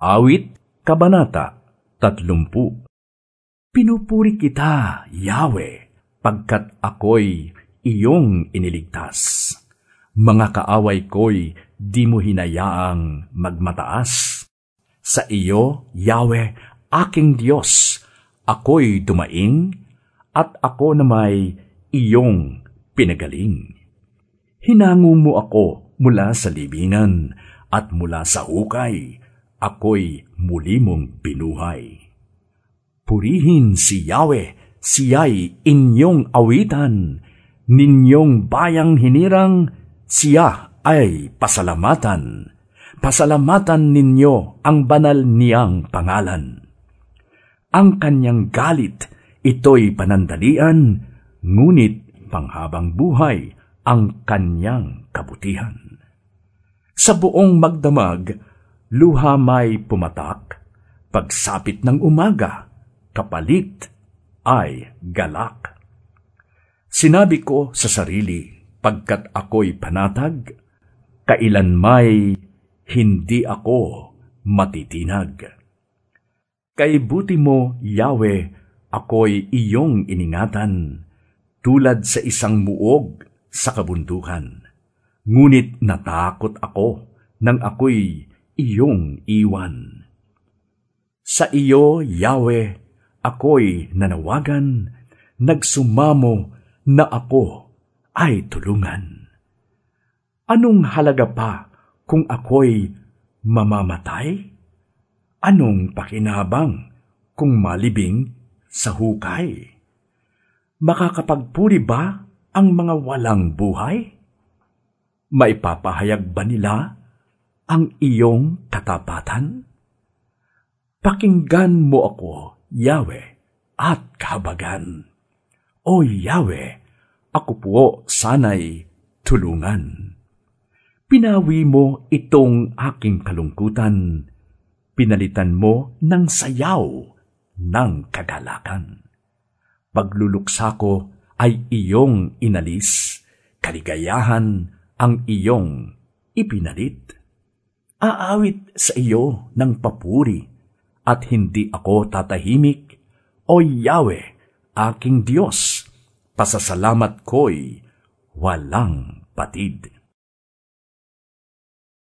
Awit, Kabanata, 30 Pinupuri kita, Yahweh, pagkat ako'y iyong iniligtas. Mga kaaway ko'y di mo hinayaang magmataas. Sa iyo, Yahweh, aking Diyos, ako'y dumaing, at ako na may iyong pinagaling. Hinango mo ako mula sa libingan, at mula sa hukay, ako'y muli mong binuhay. Purihin si Yahweh, siya'y inyong awitan, ninyong bayang hinirang, siya ay pasalamatan. Pasalamatan ninyo ang banal niyang pangalan. Ang kanyang galit, ito'y panandalian, ngunit panghabang buhay ang kanyang kabutihan. Sa buong magdamag, luha may pumatak, pagsapit ng umaga, kapalit ay galak. Sinabi ko sa sarili, pagkat ako'y panatag, kailan may hindi ako matitinag. Kay buti mo, Yahweh, ako'y iyong iningatan, tulad sa isang muog sa kabundukan. Ngunit natakot ako nang ako'y iyong iwan. Sa iyo, Yahweh, ako'y nanawagan, nagsumamo na ako ay tulungan. Anong halaga pa kung ako'y mamamatay? Anong pakinabang kung malibing sa hukay? Makakapagpuri ba ang mga walang buhay? Maipapahayag ba nila ang iyong katapatan? Pakinggan mo ako, Yahweh, at kahabagan. O Yahweh, ako po sana'y tulungan. Pinawi mo itong aking kalungkutan, pinalitan mo ng sayaw ng kagalakan. Pagluluksa ko ay iyong inalis, kaligayahan ang iyong ipinalit. Aawit sa iyo ng papuri at hindi ako tatahimik, O Yahweh, aking Diyos, pasasalamat ko'y walang patid.